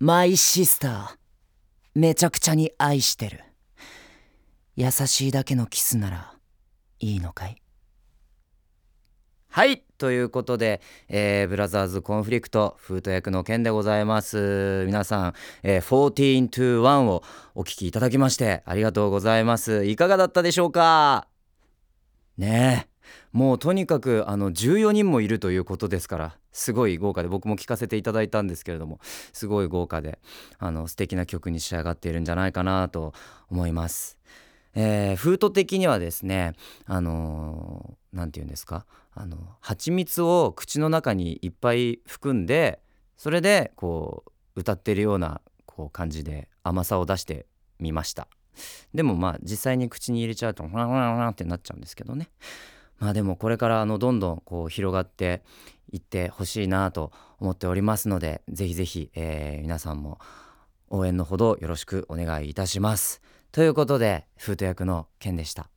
マイ sister めちゃくちゃに愛してる。優しいだけのキスならいいのかい？はいということで、えー、ブラザーズコンフリクト風斗役の件でございます。皆さん、えー、14 to 1をお聞きいただきましてありがとうございます。いかがだったでしょうか？ねえ。もうとにかくあの14人もいるということですからすごい豪華で僕も聴かせていただいたんですけれどもすごい豪華であの素敵な曲に仕上がっているんじゃないかなと思います。えー、フート的にはですねあの何、て言うんですか？あの蜂蜜を口の中にいっぱい含んでそれでこう歌ってるようなこう感じで甘さを出してみました。でもまあ実際に口に入れちゃうとフラフラフラってなっちゃうんですけどね。まあでもこれからあのどんどんこう広がっていってほしいなと思っておりますのでぜひぜひ、えー、皆さんも応援のほどよろしくお願いいたします。ということでフート役のケンでした。